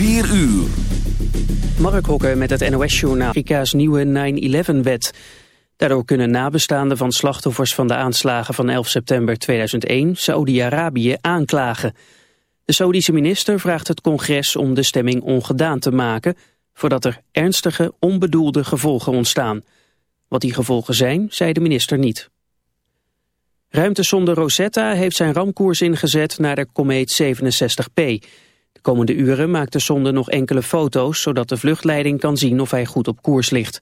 4 uur. Mark Hokke met het NOS-journaal. Amerika's nieuwe 9-11-wet. Daardoor kunnen nabestaanden van slachtoffers van de aanslagen van 11 september 2001 Saudi-Arabië aanklagen. De Saudische minister vraagt het congres om de stemming ongedaan te maken... voordat er ernstige, onbedoelde gevolgen ontstaan. Wat die gevolgen zijn, zei de minister niet. Ruimtesonde Rosetta heeft zijn ramkoers ingezet naar de komeet 67P... Komende uren maakt de zonde nog enkele foto's... zodat de vluchtleiding kan zien of hij goed op koers ligt.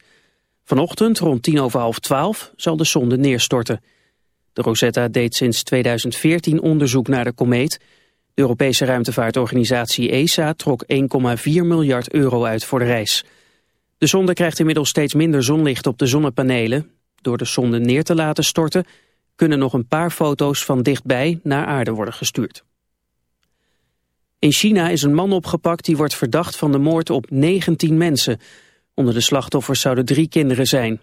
Vanochtend rond tien over half twaalf zal de zonde neerstorten. De Rosetta deed sinds 2014 onderzoek naar de komeet. De Europese ruimtevaartorganisatie ESA trok 1,4 miljard euro uit voor de reis. De zonde krijgt inmiddels steeds minder zonlicht op de zonnepanelen. Door de zonde neer te laten storten kunnen nog een paar foto's van dichtbij naar aarde worden gestuurd. In China is een man opgepakt die wordt verdacht van de moord op 19 mensen. Onder de slachtoffers zouden drie kinderen zijn.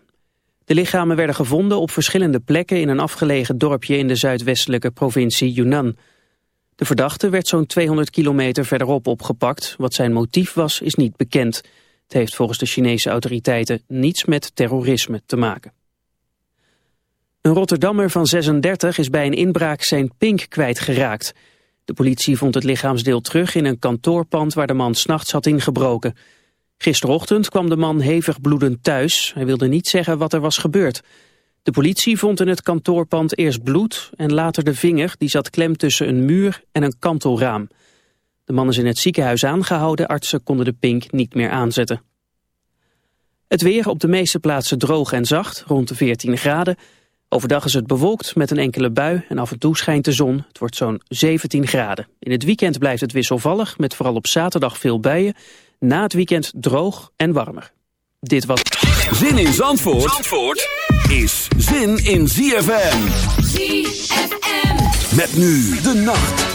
De lichamen werden gevonden op verschillende plekken in een afgelegen dorpje in de zuidwestelijke provincie Yunnan. De verdachte werd zo'n 200 kilometer verderop opgepakt. Wat zijn motief was, is niet bekend. Het heeft volgens de Chinese autoriteiten niets met terrorisme te maken. Een Rotterdammer van 36 is bij een inbraak zijn pink kwijtgeraakt. De politie vond het lichaamsdeel terug in een kantoorpand waar de man s'nachts had ingebroken. Gisterochtend kwam de man hevig bloedend thuis. Hij wilde niet zeggen wat er was gebeurd. De politie vond in het kantoorpand eerst bloed en later de vinger... die zat klem tussen een muur en een kantelraam. De man is in het ziekenhuis aangehouden. Artsen konden de pink niet meer aanzetten. Het weer op de meeste plaatsen droog en zacht, rond de 14 graden. Overdag is het bewolkt met een enkele bui en af en toe schijnt de zon. Het wordt zo'n 17 graden. In het weekend blijft het wisselvallig met vooral op zaterdag veel buien. Na het weekend droog en warmer. Dit was... Zin in Zandvoort, Zandvoort is zin in ZFM. ZFM. Met nu de nacht.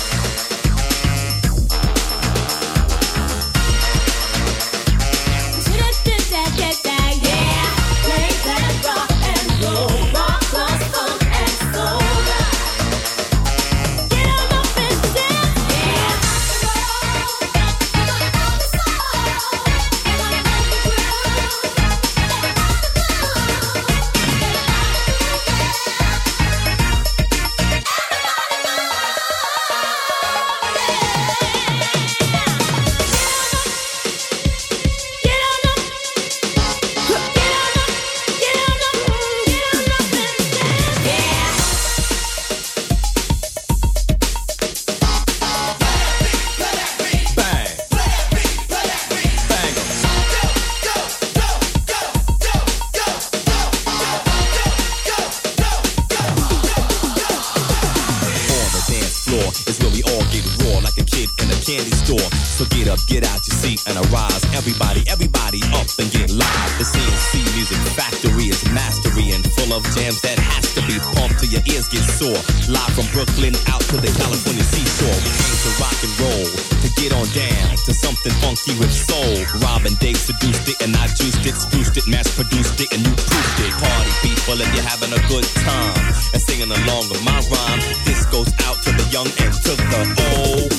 down to something funky with soul. Robin Dave seduced it and I juiced it, spruced it, mass produced it, and you proofed it. Party people, if you're having a good time and singing along with my rhyme, this goes out to the young and to the old.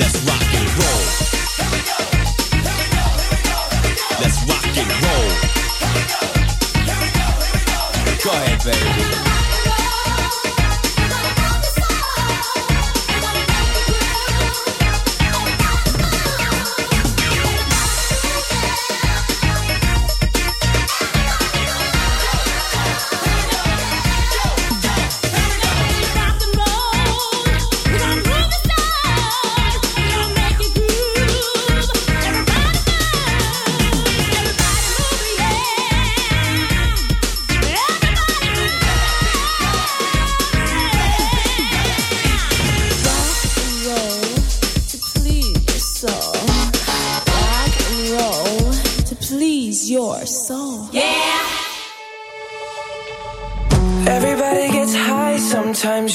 Let's rock and roll. Let's rock and roll. Go ahead, baby.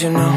you know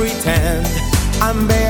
pretend I'm bare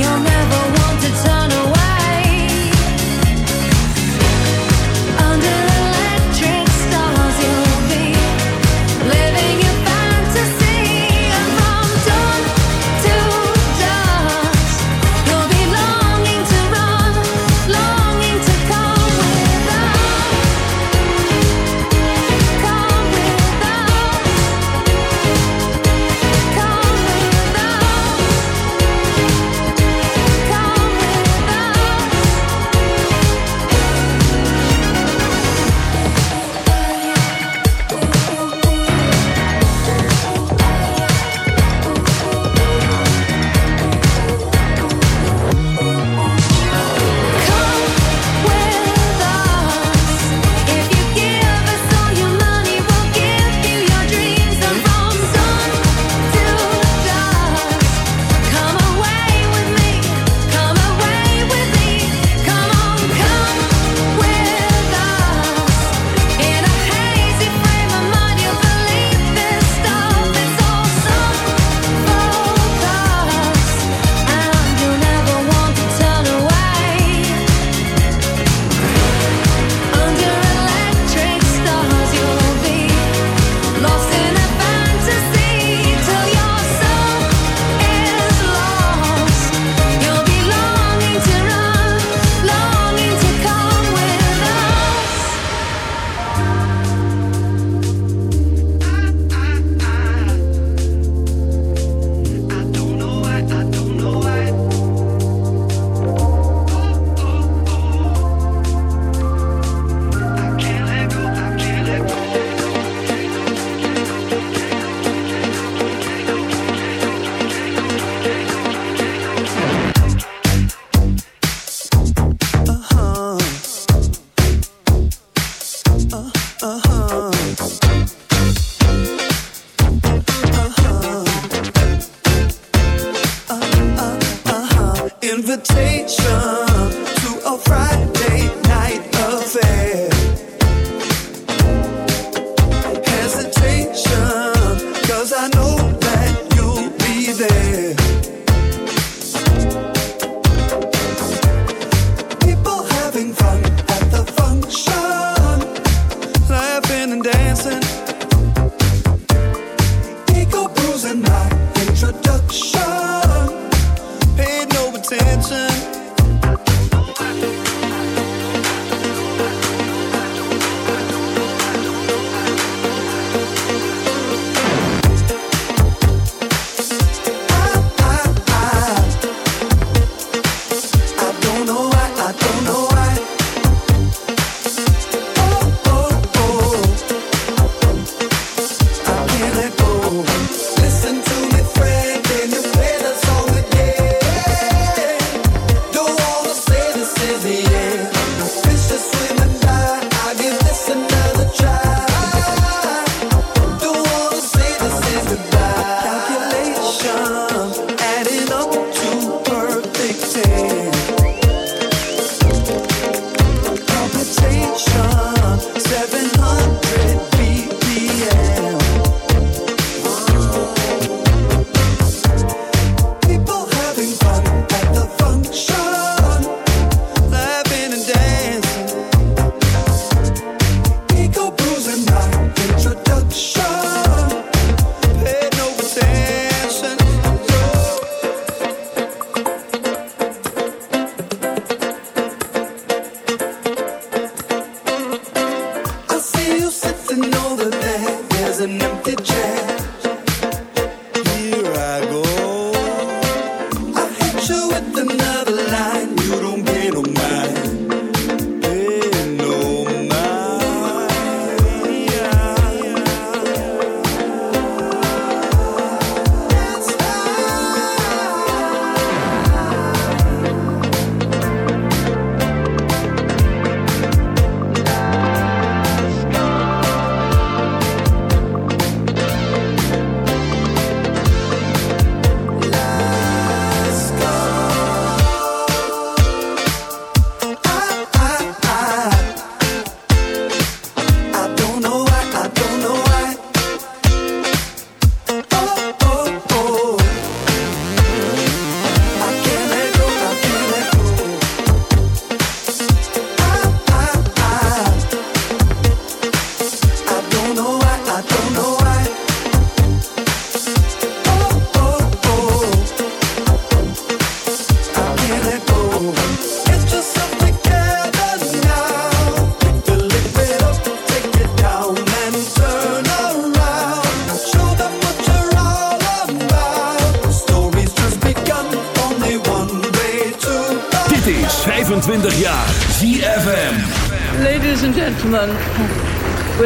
You'll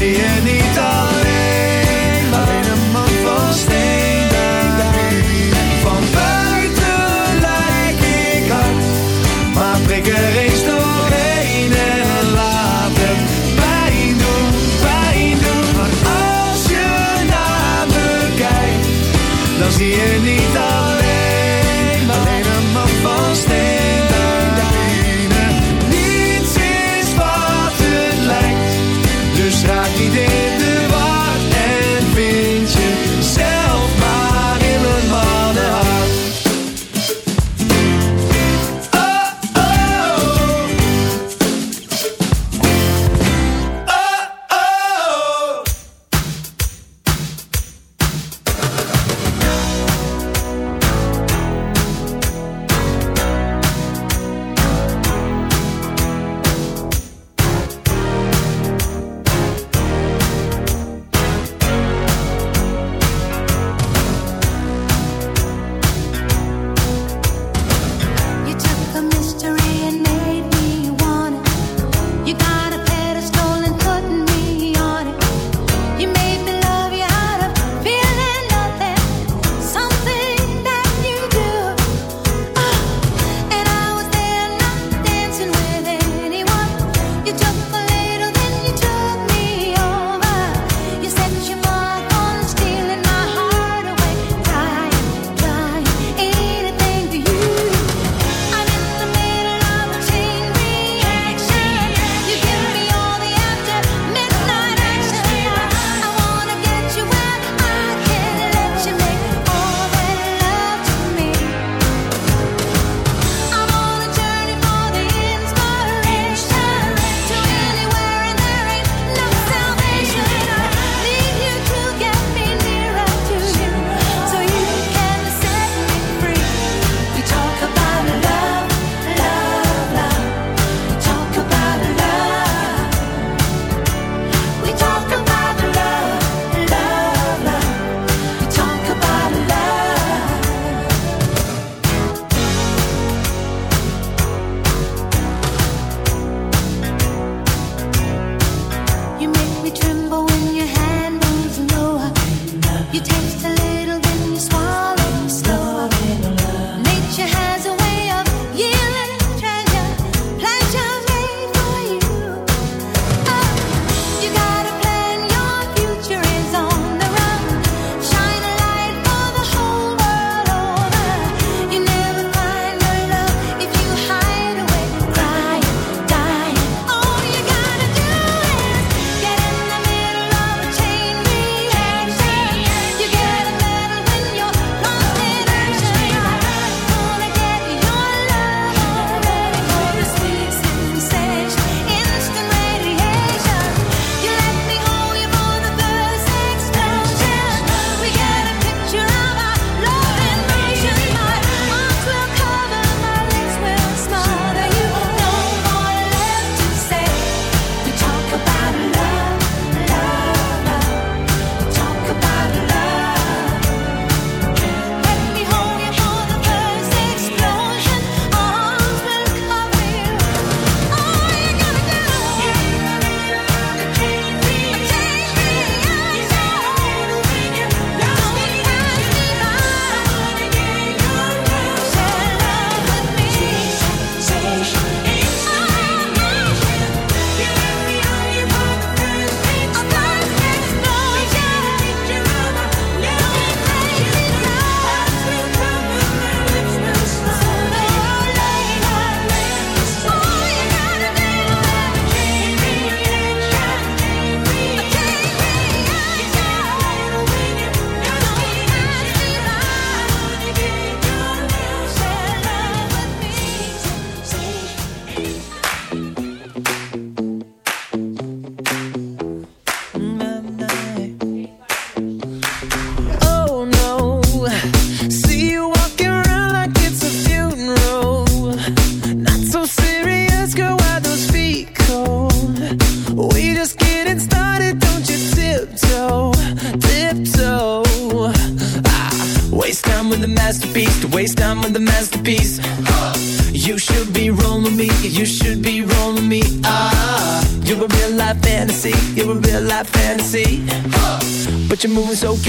zie je niet aan.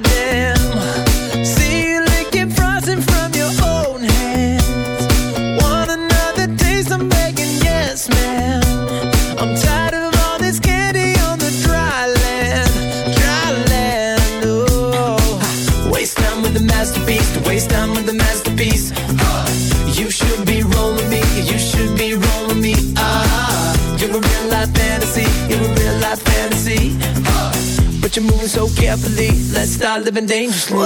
day living dangerously.